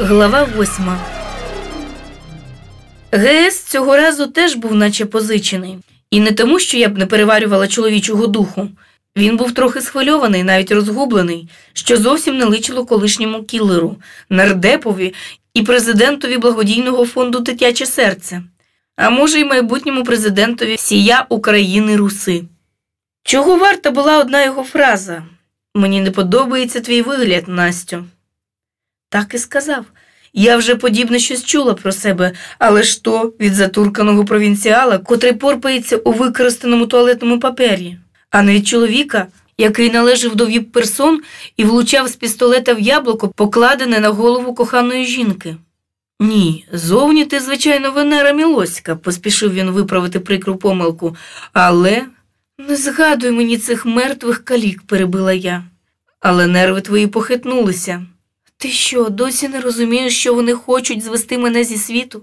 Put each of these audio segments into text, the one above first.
Глава восьма. ГС цього разу теж був наче позичений. І не тому, що я б не переварювала чоловічого духу. Він був трохи схвильований, навіть розгублений, що зовсім не личило колишньому кілеру, нардепові і президентові благодійного фонду Дитяче серце, а може, й майбутньому президентові всія України Руси. Чого варта була одна його фраза Мені не подобається твій вигляд, Настю. Так і сказав. Я вже подібне щось чула про себе, але ж то від затурканого провінціала, котрий порпається у використаному туалетному папері, а не від чоловіка, який належав до віп-персон і влучав з пістолета в яблуко, покладене на голову коханої жінки. Ні, зовні ти, звичайно, Венера Мілоська, поспішив він виправити прикру помилку, але не згадуй мені цих мертвих калік, перебила я. Але нерви твої похитнулися. Ти що, досі не розумієш, що вони хочуть звести мене зі світу?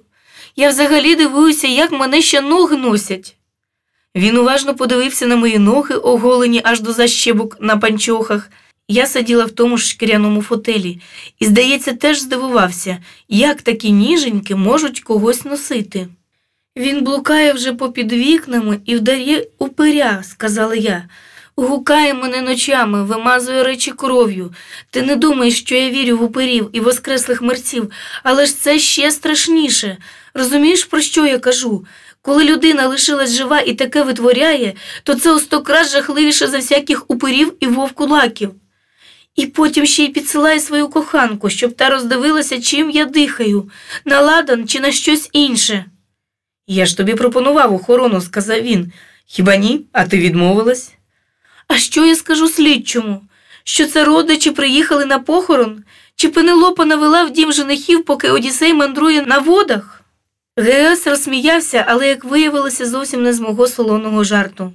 Я взагалі дивуюся, як мене ще ноги носять. Він уважно подивився на мої ноги, оголені аж до защебок на панчохах. Я сиділа в тому ж шкіряному фотелі і, здається, теж здивувався, як такі ніженьки можуть когось носити. Він блукає вже попід вікнами і вдарє упиря, сказала я. Гукає мене ночами, вимазує речі кров'ю. Ти не думаєш, що я вірю в упирів і воскреслих мерців, але ж це ще страшніше. Розумієш, про що я кажу? Коли людина лишилась жива і таке витворяє, то це у сто крат жахливіше за всяких упирів і вовкулаків. І потім ще й підсилає свою коханку, щоб та роздивилася, чим я дихаю, на ладан чи на щось інше. Я ж тобі пропонував охорону, сказав він. Хіба ні? А ти відмовилась? А що я скажу слідчому? Що це родичі приїхали на похорон? Чи Пенелопа навела в дім женихів, поки Одіссей мандрує на водах? ГС розсміявся, але, як виявилося, зовсім не з мого солоного жарту.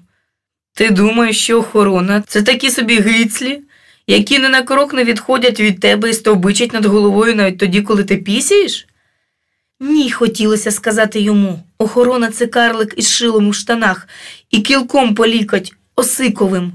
Ти думаєш, що охорона це такі собі гицлі, які не на крок не відходять від тебе і стовбичать над головою навіть тоді, коли ти пісяєш? Ні, хотілося сказати йому. Охорона це карлик із шилом у штанах і кілком полікать осиковим.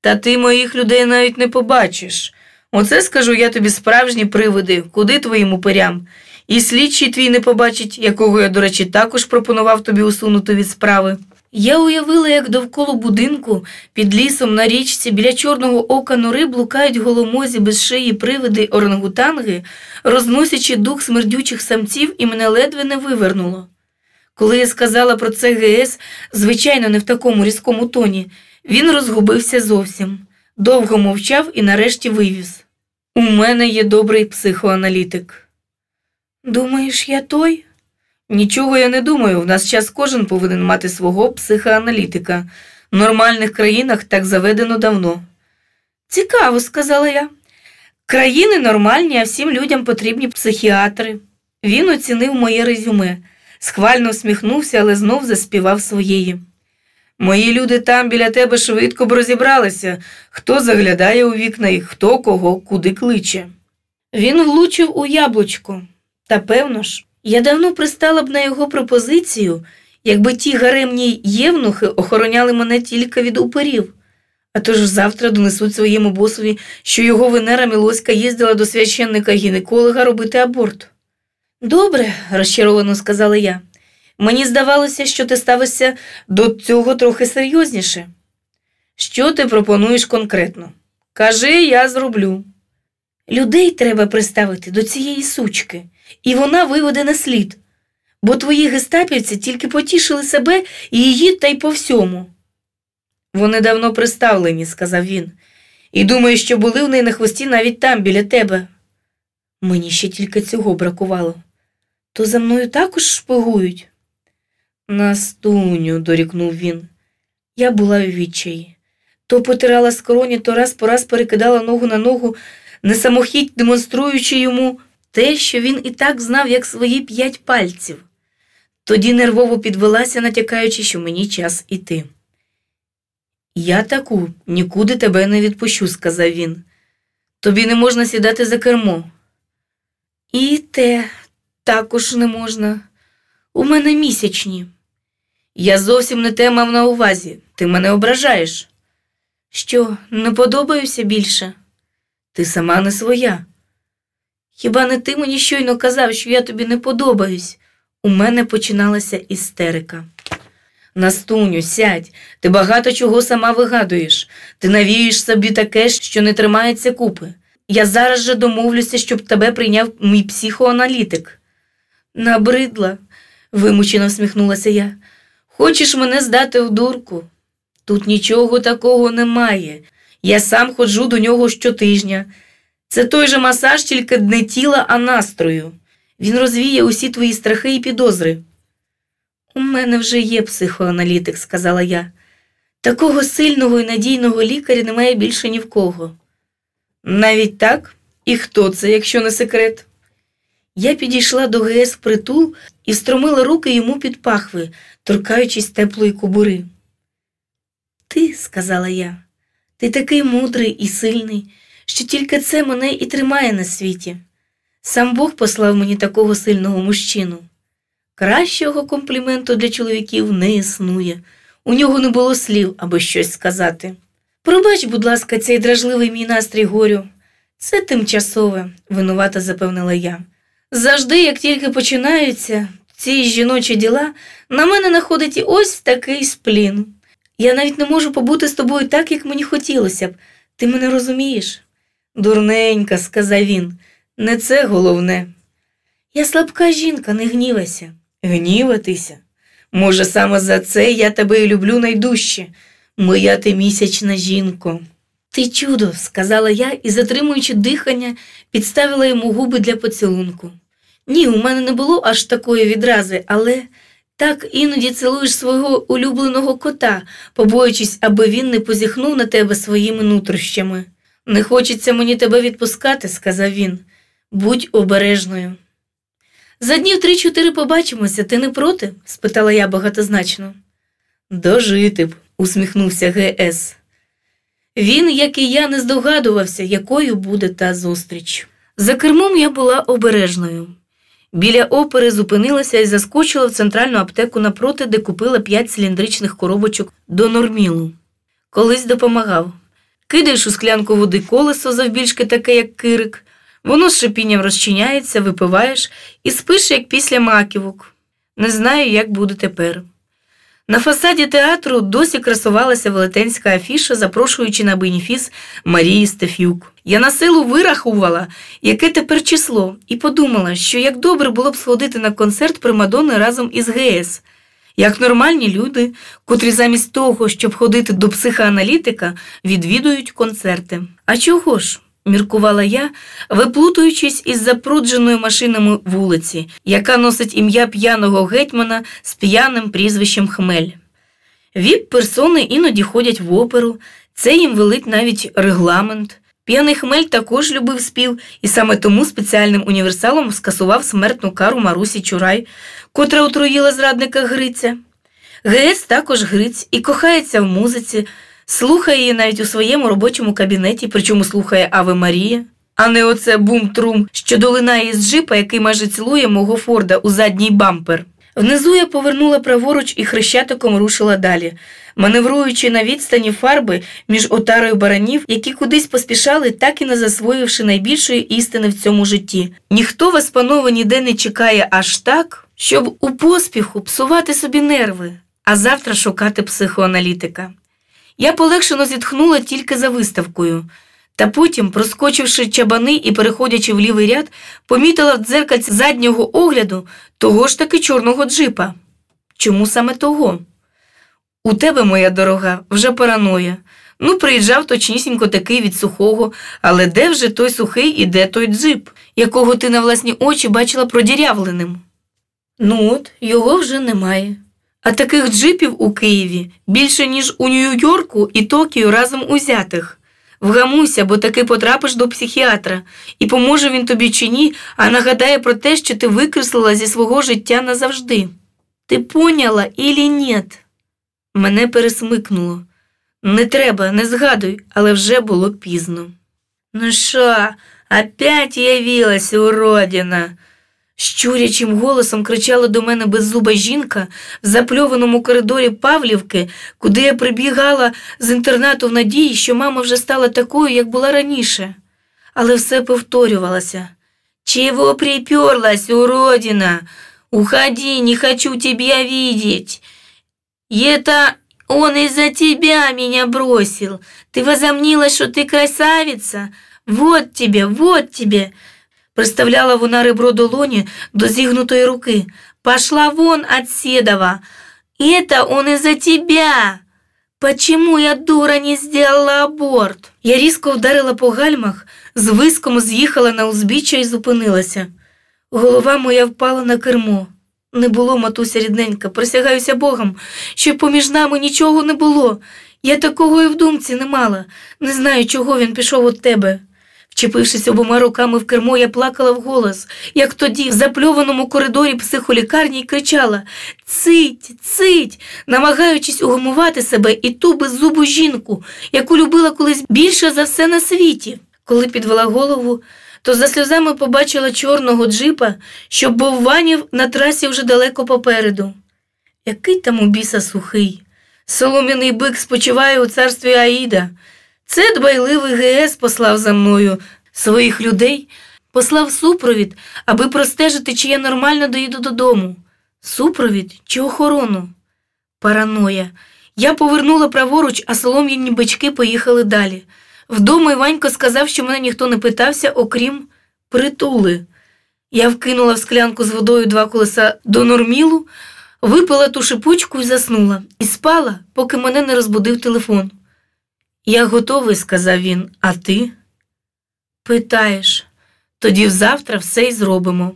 Та ти моїх людей навіть не побачиш. Оце скажу я тобі справжні привиди, куди твоїм упирям. І слідчий твій не побачить, якого я, до речі, також пропонував тобі усунути від справи. Я уявила, як довкола будинку, під лісом на річці, біля чорного ока нори блукають голомозі без шиї привиди орангутанги, розносячи дух смердючих самців, і мене ледве не вивернуло. Коли я сказала про це ГС, звичайно, не в такому різкому тоні, він розгубився зовсім, довго мовчав і нарешті вивіз. У мене є добрий психоаналітик. Думаєш, я той? Нічого я не думаю. В нас час кожен повинен мати свого психоаналітика. В нормальних країнах так заведено давно. Цікаво, сказала я. Країни нормальні, а всім людям потрібні психіатри. Він оцінив моє резюме, схвально всміхнувся, але знов заспівав своєї. Мої люди там біля тебе швидко б розібралися, хто заглядає у вікна і хто кого куди кличе. Він влучив у яблучко, та певно ж, я давно пристала б на його пропозицію, якби ті гаремні євнухи охороняли мене тільки від упорів. А то ж завтра донесуть своєму босові, що його Венера Мілоська їздила до священника гінеколога робити аборт. Добре, розчаровано сказала я. Мені здавалося, що ти ставишся до цього трохи серйозніше. Що ти пропонуєш конкретно? Кажи, я зроблю. Людей треба приставити до цієї сучки, і вона виведе на слід, бо твої гестапівці тільки потішили себе і її та й по всьому. Вони давно приставлені, сказав він, і думаю, що були в неї на хвості навіть там, біля тебе. Мені ще тільки цього бракувало. То за мною також шпигують. Настуню, дорікнув він. Я була у відчаї. То потирала скроні, то раз по раз перекидала ногу на ногу, не самохідь демонструючи йому те, що він і так знав, як свої п'ять пальців. Тоді нервово підвелася, натякаючи, що мені час іти. Я таку нікуди тебе не відпущу, сказав він. Тобі не можна сідати за кермо. І те також не можна. У мене місячні. Я зовсім не те мав на увазі. Ти мене ображаєш. Що, не подобаюся більше? Ти сама не своя. Хіба не ти мені щойно казав, що я тобі не подобаюсь? У мене починалася істерика. Настуню, сядь, ти багато чого сама вигадуєш. Ти навіюєш собі таке, що не тримається купи. Я зараз же домовлюся, щоб тебе прийняв мій психоаналітик. Набридла, вимучено всміхнулася я. Хочеш мене здати в дурку? Тут нічого такого немає. Я сам ходжу до нього щотижня. Це той же масаж, тільки не тіла, а настрою. Він розвіє усі твої страхи і підозри. У мене вже є психоаналітик, сказала я. Такого сильного і надійного лікаря немає більше ні в кого. Навіть так? І хто це, якщо не секрет? Я підійшла до ГС притул і встромила руки йому під пахви, торкаючись теплої кобури. Ти, сказала я, ти такий мудрий і сильний, що тільки це мене і тримає на світі. Сам Бог послав мені такого сильного мужчину. Кращого компліменту для чоловіків не існує. У нього не було слів, аби щось сказати. Пробач, будь ласка, цей дражливий мій настрій горю. Це тимчасове, винувато запевнила я. Завжди, як тільки починаються ці жіночі діла, на мене находить і ось такий сплін. Я навіть не можу побути з тобою так, як мені хотілося б. Ти мене розумієш? Дурненька, сказав він, не це головне. Я слабка жінка, не гнівайся. Гніватися? Може, саме за це я тебе і люблю найдужче, моя ти місячна жінко. Ти чудо, сказала я і, затримуючи дихання, підставила йому губи для поцілунку. Ні, у мене не було аж такої відрази, але так іноді цілуєш свого улюбленого кота, побоюючись, аби він не позіхнув на тебе своїми нутрощами. Не хочеться мені тебе відпускати, сказав він. Будь обережною. За днів три-чотири побачимося, ти не проти? спитала я багатозначно. Дожити б, усміхнувся ГС. Він, як і я, не здогадувався, якою буде та зустріч. За кермом я була обережною. Біля опери зупинилася і заскочила в центральну аптеку напроти, де купила п'ять циліндричних коробочок до нормілу. Колись допомагав. Кидаєш у склянку води колесо завбільшки таке, як кирик, воно з шипінням розчиняється, випиваєш і спиш, як після маківок. Не знаю, як буде тепер. На фасаді театру досі красувалася велетенська афіша, запрошуючи на бенефіс Марії Стефюк. Я на силу вирахувала, яке тепер число, і подумала, що як добре було б сходити на концерт Примадонни разом із ГС. Як нормальні люди, котрі замість того, щоб ходити до психоаналітика, відвідують концерти. А чого ж? Міркувала я, виплутуючись із запрудженої машинами вулиці, яка носить ім'я п'яного гетьмана з п'яним прізвищем Хмель. VIP персони іноді ходять в оперу, це їм велить навіть регламент. П'яний хмель також любив спів і саме тому спеціальним універсалом скасував смертну кару Марусі Чурай, котра отруїла зрадника Гриця. ГС також Гриць і кохається в музиці, слухає її навіть у своєму робочому кабінеті, причому слухає Аве Марія, а не оце бум-трум, що долинає із джипа, який майже цілує мого Форда у задній бампер. Внизу я повернула праворуч і хрещатиком рушила далі, маневруючи на відстані фарби між отарою баранів, які кудись поспішали, так і не засвоївши найбільшої істини в цьому житті. Ніхто вас, панове, ніде не чекає аж так, щоб у поспіху псувати собі нерви, а завтра шукати психоаналітика. Я полегшено зітхнула тільки за виставкою. Та потім, проскочивши чабани і переходячи в лівий ряд, помітила в дзеркальці заднього огляду того ж таки чорного джипа. Чому саме того? У тебе, моя дорога, вже параноя. Ну, приїжджав точнісінько такий від сухого, але де вже той сухий і де той джип, якого ти на власні очі бачила продірявленим? Ну от, його вже немає. А таких джипів у Києві більше, ніж у Нью-Йорку і Токіо разом узятих. Вгамуйся, бо таки потрапиш до психіатра, і поможе він тобі чи ні, а нагадає про те, що ти викреслила зі свого життя назавжди. Ти поняла ілі нєт? Мене пересмикнуло. Не треба, не згадуй, але вже було пізно. Ну що, опять явилась уродина? Щурячим голосом кричала до мене беззуба жінка в запльованому коридорі Павлівки, куди я прибігала з інтернату в надії, що мама вже стала такою, як була раніше. Але все повторювалося. Чего приперлась, уродина? Уходи, не хочу тебя видеть. Это он из-за тебя меня бросил. Ты возомнила, что ты красавица? Вот тебе, вот тебе. Приставляла вона ребро долоні до зігнутої руки. Пошла вон от Седова. Это он из-за тебя. Почему я, дура, не сделала аборт? Я різко вдарила по гальмах, з виском з'їхала на узбіччя і зупинилася. Голова моя впала на кермо. Не було, матуся рідненька, присягаюся Богом, що поміж нами нічого не було. Я такого і в думці не мала. Не знаю, чого він пішов від тебе. Вчепившись обома руками в кермо, я плакала вголос, як тоді в запльованому коридорі психолікарні кричала Цить, цить, намагаючись угамувати себе і ту беззубу жінку, яку любила колись більше за все на світі. Коли підвела голову, то за сльозами побачила чорного джипа, що бовванів на трасі вже далеко попереду. Який там у біса сухий. Солом'яний бик спочиває у царстві Аїда. Це дбайливий ГС послав за мною своїх людей, послав супровід, аби простежити, чи я нормально доїду додому. Супровід чи охорону? Параноя. Я повернула праворуч, а солом'яні бички поїхали далі. Вдома Іванько сказав, що мене ніхто не питався, окрім притули. Я вкинула в склянку з водою два колеса до нормілу, випила ту шипучку і заснула, і спала, поки мене не розбудив телефон. Я готовий, сказав він, а ти? Питаєш, тоді завтра все й зробимо.